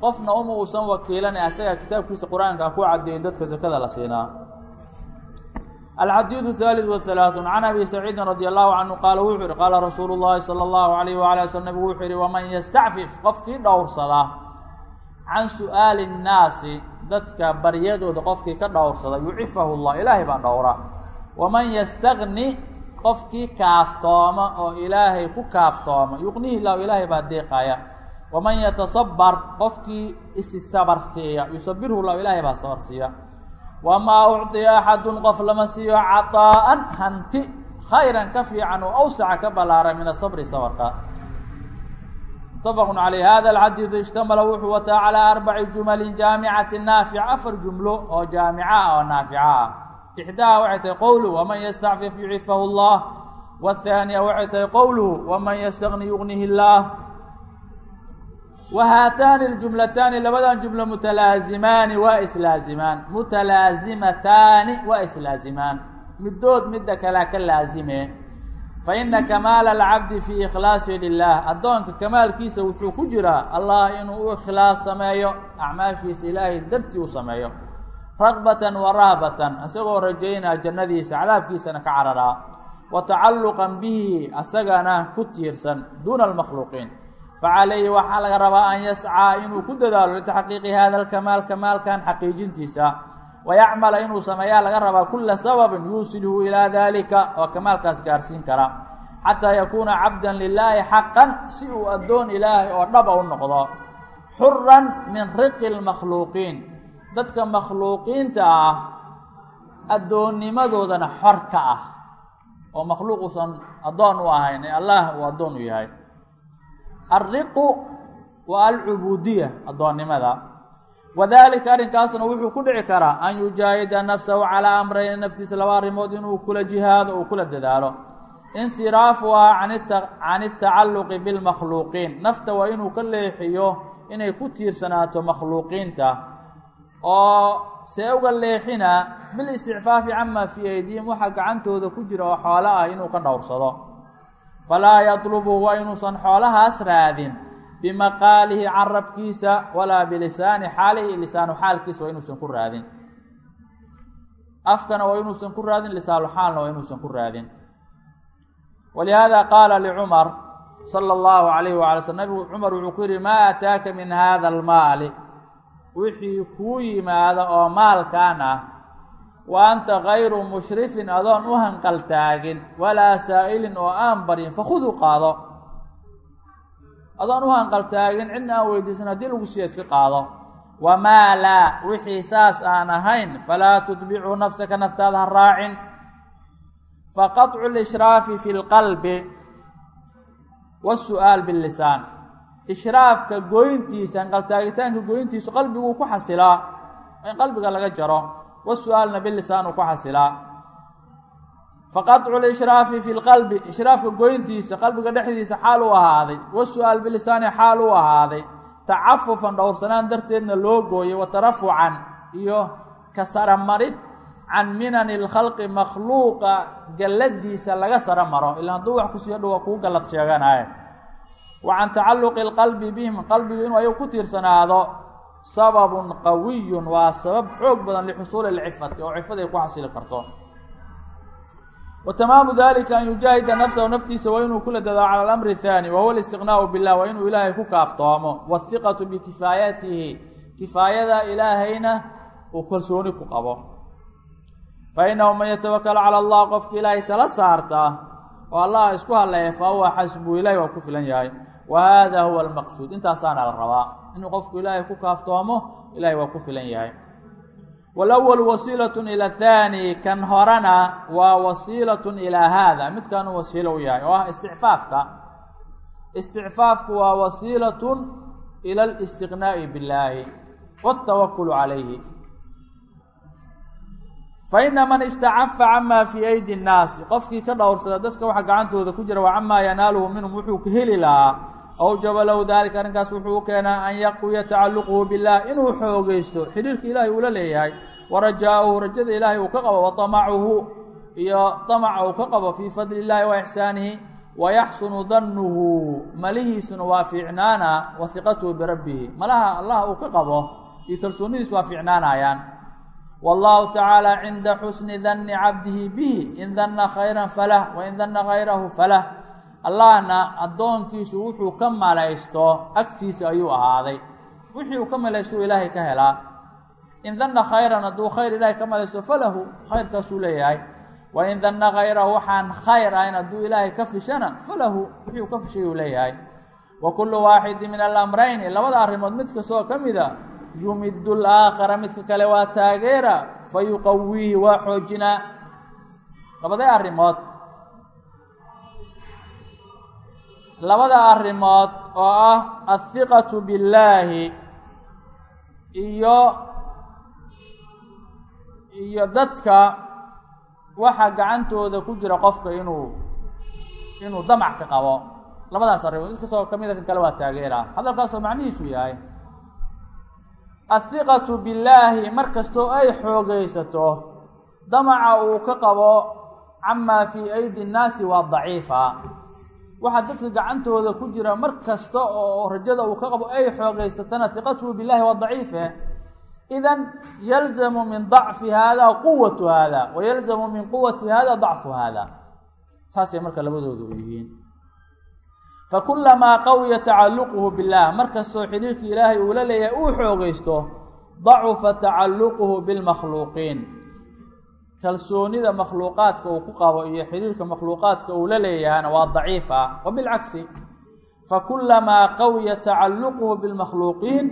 qofna uma uusan wakiilan asaga kitaabkiisa qur-aanka ku caddeeyey dadka sakada la siinaa alxadiidu haaliث wahalaaثun can abi saciidin radi allahu canhu qaala wuxuu yihi qaala rasuulu llahi salى allahu alayh wala ali sl nabigu wuxuu yihi waman yastacfif qofkii dhowrsada can su'aali الnaasi dadka baryadooda qofkii ka dhowrsada yucifahu llah ilaahay baa dhowra waman yastagni qofkii kaaftooma oo ilaahay ku kaaftooma yuqnihi llahu ilaahay baa deeqaya. Waman yatasabar qofkii isi sabar siiya. Yusabirhu llahu ilaahay baa sabar siiya. Wamaa ucطiya axadun qof lama siiyo caطaa'an hanti khayran ka fiican oo awsaca ka ballaaran min asabri sabarka. Mutafaqu caleyh hada alxadiidu ishtamala wuxuu wataa calaa arbaci jumalin jaamicati naafica afar jumlo oo jaamica ah oo naafica ah ixdaaha waxay tahay qowluhu waman yastacfif yucifahu allah wthaaniya waxay tahay qowluhu waman yastagni yugnihi illaah wa haataani ljumlataani labadan jumlo mutalaazimaani waa islaazimaan mutalaazimataani waa islaazimaan middood midda kalea ka laazime fa ina kamaala alcabdi fii ikhlaasi lilah addoonka kamaalkiisa wuxuu ku jiraa allah inuu u ikhlaas sameeyo acmaashiisa ilaahay dartii u sameeyo ragbatan wa rahbatan isagoo rajaynaa jannadiisa cadaabkiisana ka cararaa. Wa tacalluqan bihi asagana ku tiirsan duuna almakhluuqiin facalayhi waxaa laga rabaa an yascaa inuu ku dadaalo litaxqiiqi hada alkamaal kamaalkan xaqiijintiisa. Wayacmala inuu sameeyaa laga rabaa kula sababin yuusilhu ilaa dalika oo kamaalkaas gaarsiin kara. Xataa yakuuna cabdan lilaahi xaqan si uu addoon ilaahay oo dhaba u noqdo. Xuran min riqi lmakhluuqiin dadka makhluuqiinta ah addoonnimadoodana xor ka ah oo makhluuq uusan addoon u ahayn ee allah uu addoon u yahay. Alriqu waa alcubuudiya addoonnimada. Wadalika arrinkaasna wuxuu ku dhici karaa an yujaahida nafsahu calaa amrayn naftiisa laba arrimood inuu kula jihaado uu kula dadaalo. Insiraafuhaa can itacalluqi bilmakhluuqiin nafta waa inuu ka leexiyo inay ku tiirsanaato makhluuqiinta oo see uga leexina bilisticfaafi camaa fii aydihim waxa gacantooda ku jira oo xoolo ah inuu ka dhowrsado. Falaa yatlubu waa inuusan xoolahaas raadin bimaqaalihi carabkiisa walaa bilisaani xaalihi lisaanu xaalkiisa waa inuusan ku raadin. Afkana waa inuusan ku raadin lisaanu xaalna waa inuusan ku raadin. Walihaada qaala licumar sala allahu calayhi waala slm nabigu cumar wuxuu ku yidhi maa ataaka min hada almaali wixii kuu yimaada oo maalkan ah wa anta gayru mushrifin adoon u hanqaltaagin walaa saa'ilin oo aan baryin fakhuduu qaado. Adoon u hanqaltaagin cidna aan weydiisan haddii lagu siiya iska qaado. Wamaa laa wixii saas aan ahayn falaa tutbicuu nafsaka naftaada ha raacin. Faqaطcu lishraafi fi lqalbi wasu'aal bilisaan ishraafka goyntiisa hanqaltaagitaanka goyntiisu qalbiguu ku xasilaa in qalbiga laga jaro wasu'aalna bilisaan uu ku xasilaa faqaطcu lishraafi fi lqalbi ishraafka goyntiisa qalbiga dhexdiisa xaal u ahaaday. Wasu'aal bilisaani xaal u ahaaday. Tacafufan dhowrsanaan darteedna loo gooyay wa tarafucan iyo ka saramarid can minani lkhalqi makhluuqa galladiisa laga sara maro ilaa hadduu wax kusiiyo dhowa kuu gallad sheeganaye wa can tacalluqi lqalbi bihim qalbigu inuu ayagu ku tiirsanaado sababun qawiyun waa sabab xoog badan lixusuuli lcifati oo cifada ay ku xasili karto. Wa tamaamu dalika an yujaahida nafsahu naftiisa waa inuu kula dadaao cala alamri athaani wa huwa alistiqnaau billah waa inuu ilaahay ku kaaftoomo waathiqatu bikifaayatihi kifaayada ilaahayna uu kalsooni ku qabo. Fa innahu man yatawakal cala allah ilaahay tala saarta oo allah isku hadlaya fa xasbu ilahi ku filan yahay wa hada huwa almaqsuud intaasaana la rabaa inuu qofku ilaahay ku kaaftoomo ilahay waa ku filan yahay walawalu wasiilatun ila athaani kan horena waa wasiilatun ilaa haada midkaanu wasiilo u yahay oo ah isticfaafka isticfaafku waa wasiilatun ila alistiqnaa'i billaahi waatawakulu calayhi fa ina man istacafa camaa fii aydi innaasi qofkii ka dhowrsada dadka waxa gacantooda ku jira wa camaa yanaaluhu wuxuu ka lahaa awjaba lahu daalika arrinkaas wuxuu u keenaa an yaquya tacalluquhu billah inuu xoogeysto xidhiirka ilaahay uula leeyahay wa rajaa'uhu rajada ilaahay uu ka qabo wa tamacuhu iyo damaca uu ka qabo fii fadli illahi wa ixsaanihi wa yaxsunu dannuhu malihiisuna waa fiicnaana wa hiqatuhu birabbihi malaha allah uu ka qabo iyo kalsoonidiis waa fiicnaanayaan wallahu tacaala cinda xusni danni cabdihi bihi in danna khayran falah wa in danna hayrahu falah allahna addoonkiisu wuxuu ka malaysto agtiisa ayuu ahaaday. Wixii uu ka malaysto ilaahay ka helaa. In danna khayran hadduu khayr ilaahay ka malaysto falahu khayrkaasuu leeyahay. Wa in danna khayrahu waxaan khayr ahayn hadduu ilaahay ka fishana falahu wixii uu ka fishay uu leeyahay. Wa kullu waaxidin min alamrayni labada arrimood mid kastoo ka mida yumiddu laakhara midka kale waa taageera fa yuqawiihi waa xoojinaa. Labadee arrimood labada arrimood oo ah athiqatu billaahi iyo iyo dadka waxa gacantooda ku jira qofka inuu inuu damac ka qabo. Labadaas arrimood mid kastoo ka mida kan kale waa taageera. Hadalkaasoo macnihiisu yahay athiqatu billaahi mar kastoo ay xoogaysato damaca uu ka qabo camaa fii aydi nnaasi waa daciifa waxaa dadka gacantooda ku jira mar kasta oo rajada uu ka qabo ay xoogaysatana hiqatuhu billahi waa daciife idan yalzamu min dacfi hada quwatu hada wa min quwati hada dacfu hada saasay marka labadooda u yihiin. Fakulamaa qawiya tacalluquhu billah mar kastoo xidhiirkii ilaahay uula leeyahay uu xoogaysto dacufa tacalluquhu bilmakhluuqiin kalsoonida makhluuqaadka uu ku qabo iyo xidhiirka makhluuqaadka uu la leeyahayna waa daciifa wa bilcagsi. Qawiya tacalluquhu bilmakhluuqiin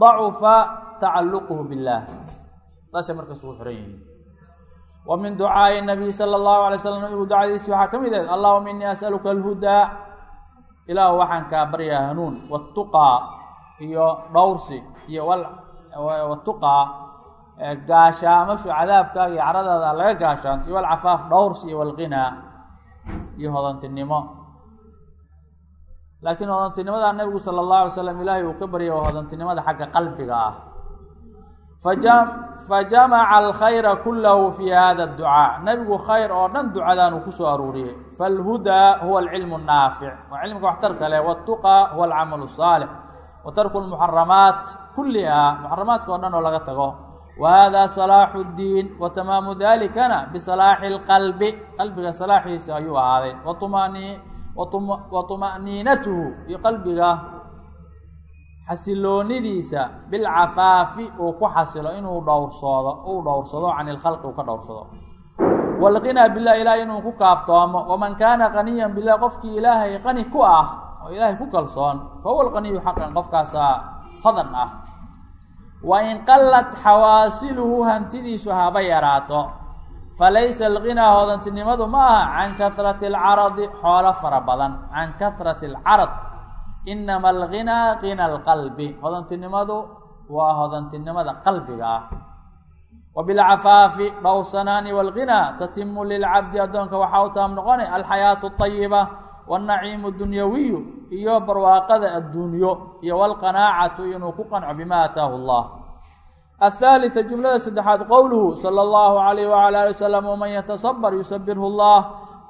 dacufa tacalluquhu billah. Saasay markaas ugu xiran yihiin. Wa min ducaa'i nabiy sala allahu alay slam nabigu ducadiisi waxaa ka mid ahed allahuma inii as'aluka alhudaa ilaahu waxaan kaa baryaa hanuun watuqaa iyo dhowrsi iyo watuqaa gaashaamashu cadaabkaaga iyo caradaada laga gaashaanto iyo walcafaaf dhowrsi iyo walqinaa iyo hodantinimo. Laakiin hodantinimada nabigu sala allahu alay slam ilaahay uu ka baryay waa hodantinimada xagga qalbiga ah. Fajamaca alkhayra kulahu fi hada adducaa. Nebigu khayr oo dhan ducadan uu ku soo aruuriyey. Falhudaa huwa alcilmu annaafic. Waa cilmiga waxtarka leh watuqa huwa alcamalu asaalix wa tarku lmuxaramaat kulliha muxaramaadka oo dhan oo laga tago wa hada salaaxu ddiin wa tamaamu dalikana bisalaaxi اlqalbi qalbiga salaaxiisa ayuu ahaaday wa tuma'niinatuhu iyo qalbiga xasiloonidiisa bilcafaafi uu ku xasilo inuu dhowrsoodo uu dhowrsado can ilkhalqi uu ka dhowrsado walqinaa bilah ilahay inuu ku kaaftoomo waman kaana qaniyan bilah qofkii ilaahay qani ku ah oo ilaahay ku kalsoon fa huwa alqaniyu xaqan qofkaasaa hodan ah wa in qallat xawaasiluhu hantidiisu haba yaraato. Falaysa alqinaa hodantinimadu ma aha can kahrati alcaradi xoolo fara badan. Can kahrati alcarad inama alghinaa qina alqalbi. Hodantinimadu waa hodantinimada qalbiga. Ah wa bilcafaafi dhowrsanaani walghinaa tatimu lilcabdi addoonka waxaa u taam noqonay alxayaatu ayiba wاlnaciimu dunyawiyu iyo barwaaqada adduunyo iyo walqanaacatu inuu ku qanco bimaa ataahu allah. Athaalida jumlada saddexaad qowluhu sala allahu calayh wacala ali wasalam waman yatasabar yusabirhu allah.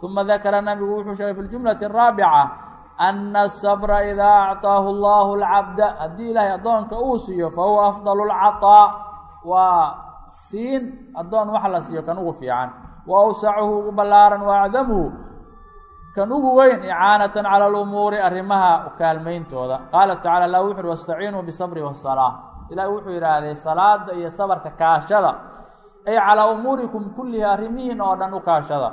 Uma dakara nabigu wuxuu sheegay fi ljumlati araabica ana asabra idaa actaahu allahu alcabda haddii ilaahay addoonka uu siiyo fa huwa afdalu lcataa waa siin addoon wax la siiyo kan ugu fiican. Wa awsacuhu ugu ballaaran wa acdamuhu kan ugu weyn icaanatan cala alumuuri arrimaha kaalmayntooda. Qaala tacala lah wuxu uhi wastaciinuu bisabri wasalaa ilaahi wuxuu yidhaahday salaada iyo sabarka kaashada ay calaa umuurikum kullihi arrimihiin oo dhan u kaashada.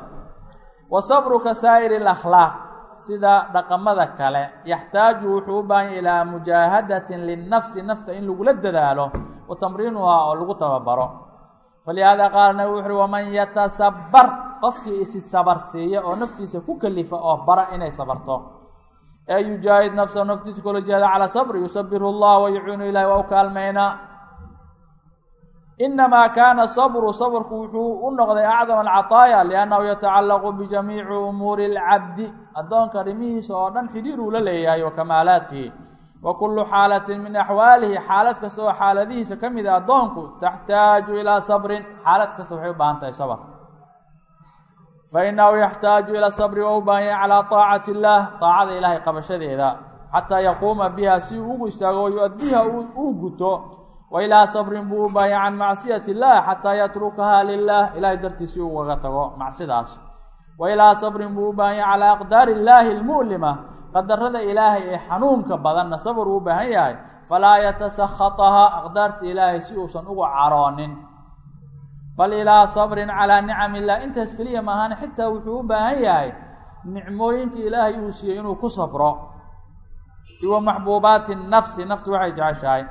Wa sabru saa'iri alakhlaaq sida dhaqamada kale. Yaxtaaju wuxuu u baahanya ilaa mujaahadatin linnafsi nafta in lagula dadaalo wa tamriinuhaa oo lagu tababaro. Falihaada qaala nabi wuxu uhi waman yatasabbar qofkii isi sabar siiya oo naftiisa ku kelifa oo bara inay sabarto. Ee yujaahid nafsahu naftiisa kula jihaada calaa sabri yusabirhu llah wayacuunu ilahi waa u kaalmaynaa inamaa kaana sabru sabrku wuxuu u noqday acdam alcataaya liannahu yatacallaqu bijamiici umuuri alcabdi addoonka arrimihiisa oo dhan xidhiir uu la leeyahay wa kamaalaatihi. Wa kullu xaalatin min axwaalihi xaalad kasta oo xaaladihiisa ka mid a addoonku taxtaaju ilaa sabrin. Xaalad kasta waxay u baahan tahay sabr fainahu yaxtaaju ila sabri waa u baahan yahay calaa taacati illaah taacada ilaahay qabashadeeda xataa yaquuma biha si uu ugu istaago o yu-addiha uu guto wa ilaa sabrin buu u baahan yahay can macsiyati illah xataa yatrukaha lilah ilahay dartii si ugaga tago macsidaas wa ilaa sabrin buu u baahan yahay calaa aqdaari illaahi almu'lima qadarada ilaahay ee xanuunka badanna sabr uu yahay falaa yatasakataha aqdaarta ilaahay si uusan ugu caroonin bal ilaa sabrin calaa nicam illah. Intaas keliya maahaan xitaa wuxuu u baahan yahay nicmooyinka ilaahay uu siiyey inuu ku sabro. Iwa maxbuubaati nafsi naftu waxay jeceshahay.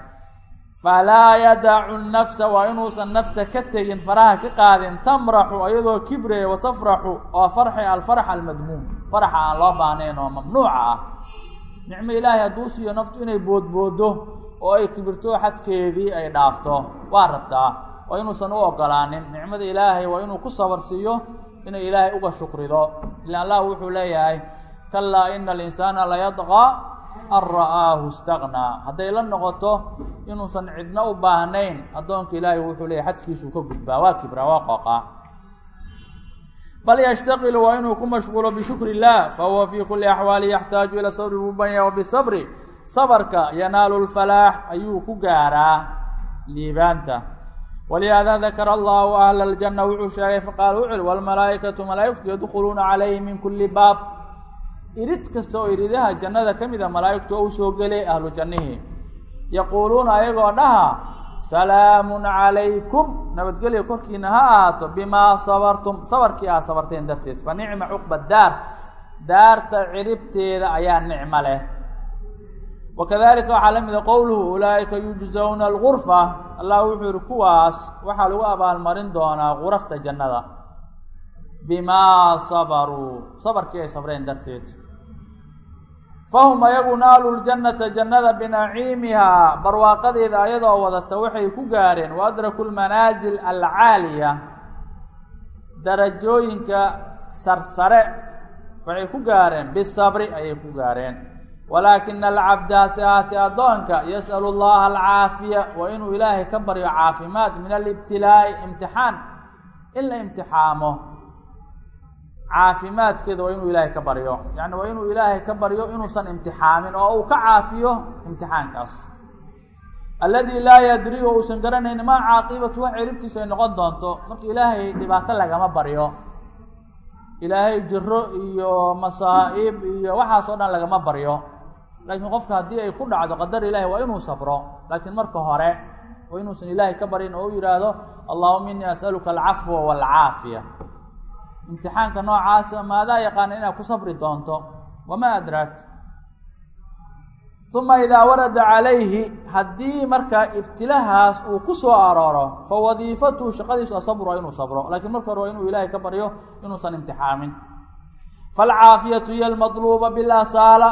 Falaa yadacu nafsa waa inuusan nafta ka tegin faraha ka qaadin tamraxu iyadoo kibraya wa tafraxu oo farxi alfarx almadmuum. Faraxa aan loo baahnayn oo mamnuuca ah. Nicmo ilaahay hadduu siiyo naftu inay boodboodo oo ay kibirto xadkeedii ay dhaafto. Waa rabtaa waa inuusan u ogolaanin. Nicmada ilaahay waa inuu ku sabar siiyo inuu ilaahay uga shukrido. Ila allah wuxuu leeyahay kalaa ina alinsaana layadqaa an ra'aahu istaqnaa hadday la noqoto inuusan cidna u baahnayn addoonka ilaahay wuxuu leeyahy xadkiisuu ka gudbaa waa kibraa waa qooqaa. Bal yashtaqilu waa inuu ku mashquulo bishukri illah fahuwa fii kuli axwaali yaxtaaju ila sabri bubanya wa bisabri. Sabarka yanaalu lfalaax ayuu ku gaaraa liibaanta walihaada dakara allahu ahla aljanna wuxuu sheegay faqaala wuxu ui walmalaa'ikatu malaa'igtu yadkhuluuna calayhi min kuli baab irid kasta oo iridaha jannada ka mida malaa'igtu oo u soo gelay ahlu jannihii yaquuluuna ayagoo dhaha salaamun calaykum nabadgelyo korkiina ha ahaato bimaa sabartum sabarkii aad sabarteen darteed fa nicma cuqba daar daarta ciribteeda ayaa nicmo leh wakadalika waxaa la mida qowluhu ulaa'ika yujzawna algurfa allah wuxuu yihi kuwaas waxaa lagu abaalmarin doonaa gurafta jannada. Bimaa sabaruu sabarkii ay sabreen darteed. Fahum ayagu naalu ljannata jannada binaciimihaa barwaaqadeeda ayadoo wadata waxay ku gaareen wa adraku alcaaliya. Darajooyinka sarsare waxay ku gaareen bisabri ayay ku gaareen walaakina alcabda hase ahaatee addoonka yas'alu llaha alcaafiya waa inuu ilaahay ka baryo caafimaad min alibtilaa'i imtixaan in la imtixaamo caafimaadkeeda waa inuu ilaahay ka baryo yacni waa inuu ilaahay ka baryo inuusan imtixaamin oo uu ka caafiyo imtixaankaas alladii laa yadri oo uusan garanayn maa caaqibatu wax ciribtiisu ay noqon doonto marka ilaahay dhibaato lagama baryo ilaahay jiro iyo masaa'ib iyo waxaasoo dhan lagama baryo laakiin qofka haddii ay ku dhacdo qadar ilaahi waa inuu safro. Laakiin marka hore waa inuusan ilaahay ka baryin oo u yidhaahdo allahuma innii as'aluka alcafwa waalcaafiya imtixaanka noocaasa maadaa yaqaana inaad ku safri doonto wamaa adraak uma idaa warada calayhi haddii markaa ibtilahaas uu ku soo arooro fa wadiifatuhu shaqadiisu asabru waa inuu sabro. Laakiin marka hore waa inuu ilaahay ka baryo inuusan imtixaamin. Faalcaafiyatu hiya almadluuba bilasaala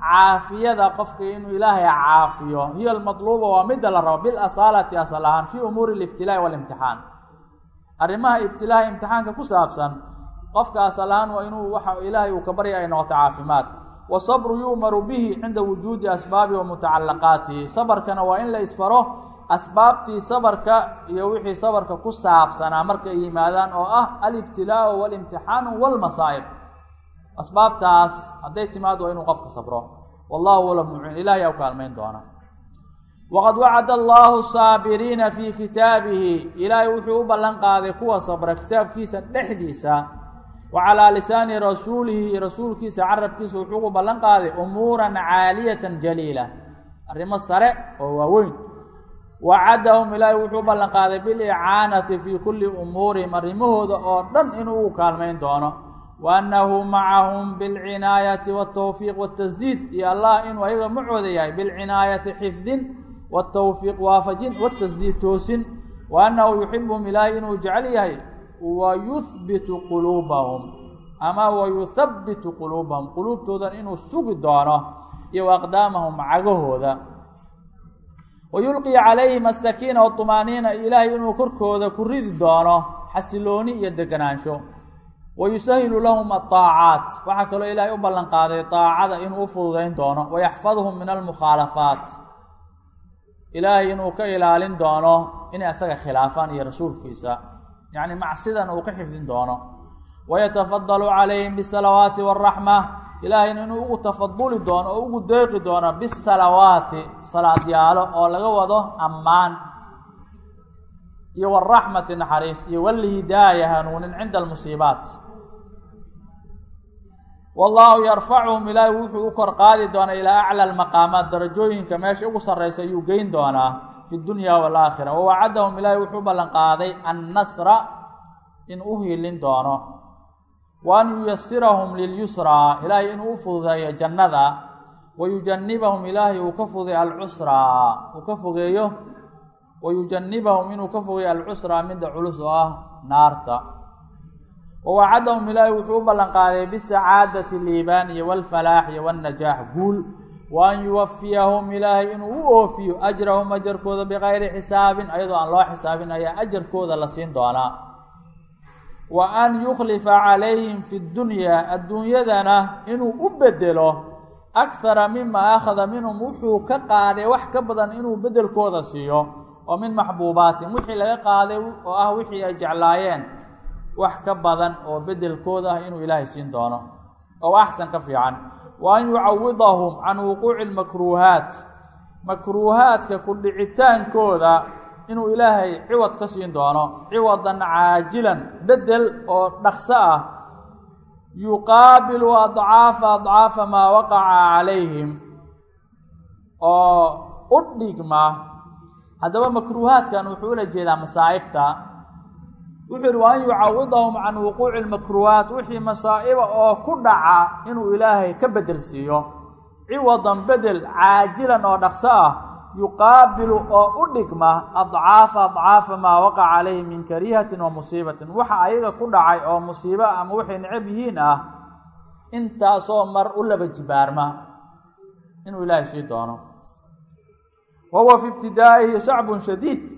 caafiyada qofka inuu ilaahay caafiyo. Hiya almadluuba waa midda la rabo bilasaalati asal ahaan fii umuuri alibtilaa'i waalimtixaan arrimaha ibtilaaha imtixaanka ku saabsan qofka asal ahaan waa inuu waxa ilaahay uu ka barya ay noqoto caafimaad. Wasabru yu'maru bihi cinda wujuudi asbaabi wa mutacalaqaatihi sabarkana waa in la isfaro asbaabtii sabarka iyo wixii sabarka ku saabsanaa markay yimaadaan oo ah alibtilaau walimtixaanu walmasaa'ib asbaabtaas hadday timaad waa inuu qofka sabro. Wallahu wala muciin ilahay aa u kaalmayn doona waqad wacada allahu saabiriina fii kitaabihi ilaahay wuxuu u ballan qaaday kuwa sabra kitaabkiisa dhexdiisa. Wa calaa lisaani rasuulihi rasuulkiisa carabkiisa wuxuu u ballan qaaday umuuran caaliyatan jaliila arrimo sare oo waaweyn. Wacadahum ilaahay wuxuu u ballan qaaday bilicaanati fii kulli umuurihim arrimahooda oo dhan inuu u kaalmayn doono wa annahu macahum bilcinaayati waltawfiiq waltasdiid iyo allah inuu ayaga macooda yahay bilcinaayati xifdin waltawfiiq waafajin waltasdiid toosin wa annahu yuxibuhum ilaahay inuu jecel yahay wa yuhbitu quluubahum ama wa yuthabbitu quluubahum quluubtoodan inuu sugi doono iyo aqdaamahum cagahooda wa yulqii calayhim asakiina waطumaaniina ilaahay inuu korkooda ku ridi doono xasilooni iyo deganaansho wa yusahilu lahum aطaacaat waxaa kaloo ilaahay u ballan qaaday daacada inuu u fududayn doono wayaxfadhum min almukhaalafaat ilaahay inuu ka ilaalin doono inay asaga khilaafaan iyo rasuulkiisa yacni macsidan uu ka xifdin doono wayatafadalu calayhim bisalawaati wاraxma ilaahayna inuu ugu tafaduli doono oo ugu deeqi doono bisalawaati salaadyaalo oo laga wado ammaan iyo waraxmati naxariis iyo walhidaaya hanuunin cinda almusiibaat wallaahu yarfacuhum ilaahay wuxuu u kor qaadi doonaa ilaa aclى almaqaamaat darajooyinka meesha ugu sarraysa ayuu geyn doonaa fi dunya waalaakhira wawacadahum ilaahay wuxuu ballan qaaday annasra in u hiilin doono. Wa an yuyasirahum lilyusraa ilaahay inuu u fududeeyo jannada. Wa yujanibahum ilaahay uu ka fogeeyo alcusraa uu ka fogeeyo wa yujanibahum inuu ka fogeeyo alcusraa midda culus oo ah naarta wawacadahum ilaahay wuxuu u ballan qaaday bisacaadati liibaan iyo walfalaax iyo walnajaax. Guul wa an yuwafiyahum ilaahay inuu u oofiyo ajrahum ajarkooda bikayri xisaabin ayadoo aan loo xisaabin ayaa ajarkooda la siin doonaa wa an yukhlifa calayhim fi ddunyaa adduunyadana inuu u bedelo akhara mima akhada minhum wuxuu ka qaaday wax ka badan inuu bedelkooda siiyo oo min maxbuubaatin wixii laga qaaday oo ah wixii ay jeclaayeen wax ka badan oo bedelkooda ah inuu ilaahay siin doono. Oo axsan ka fiican. Wa an yucawidahum can wuquuci lmakruuhaat makruuhaadka ku dhicitaankooda inuu ilaahay ciwad ka siin doono. Ciwadan caajilan bedel oo dhaqso ah. Yuqaabilu adcaafa adcaafa maa waqaca calayhim. Oo u dhigma. Haddaba makruuhaadkan wuxuu ula jeedaa masaa'ibta wuxuu yihi wa an yucawidahum can wuquuci lmakruuhaat wixii masaa'iba oo ku dhaca inuu ilaahay ka bedel siiyo ciwadan bedel caajilan oo dhaqso ah yuqaabilu oo u dhigma adcaafa adcaafa maa waqaca calayhi min kariihatin wa musiibatin. Waxa ayaga ku dhacay oo musiibo ama waxay necab yihiin ah intaasoo mar u laba jibaarma inuu ilaahay sii doono. Wa huwa fi ibtidaa'ihi sacbun shadiid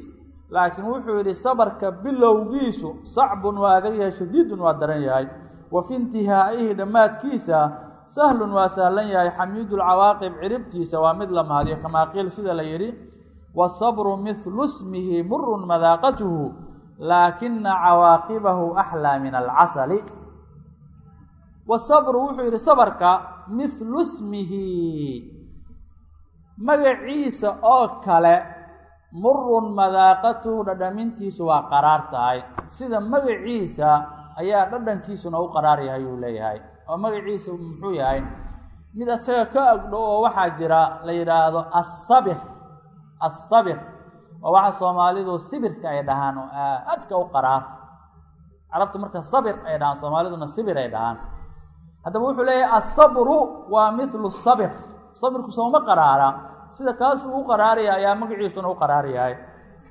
laakiin wuxuu yidhi sabarka bilowgiisu sacbun waa adag yahay shadiidun waa daran yahay. Wa fi intihaa'ihi dhammaadkiisa sahlun waa sahlan yahay. Xamiidu lcawaaqib ciribtiisa waa mid la mahadiyo. Kamaa qiil sida la yidhi wasabru mihlu smihi murun madaaqatuhu laakina cawaaqibahu axlaa min alcasali. Wasabru wuxuu yidhi sabarka mihlu smihi magaciisa oo kale murun madaaqatuhu dhadhamintiisu waa qaraar tahay. Sida magaciisa ayaa dhadhankiisuna u qaraar yahay uu leeyahay. Oo magaciisu muxuu yahay? Mid isaga ka agdhow oo waxaa jira la yidhaahdo assabir. Assabir oo waxa soomaalidu sibirka ay dhahaan oo aadka u qaraar. Carabtu marka sabir ay dhahaan soomaaliduna sibir ay dhahaan. Haddaba wuxuu leeyahay asabru waa mithlu sabir. Sabirku sooma qaraara sida kaasuu u qaraaraya ayaa magaciisuna u qaraar yahay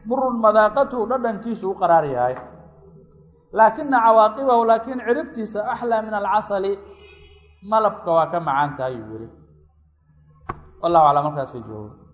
murun madaaqatuhu dhadhankiisu u qaraar yahay laakina cawaaqibahu laakiin ciribtiisa axlaa min alcasali malabka waa ka macaan tahay uu yihi wallahu aclam markaasa joogo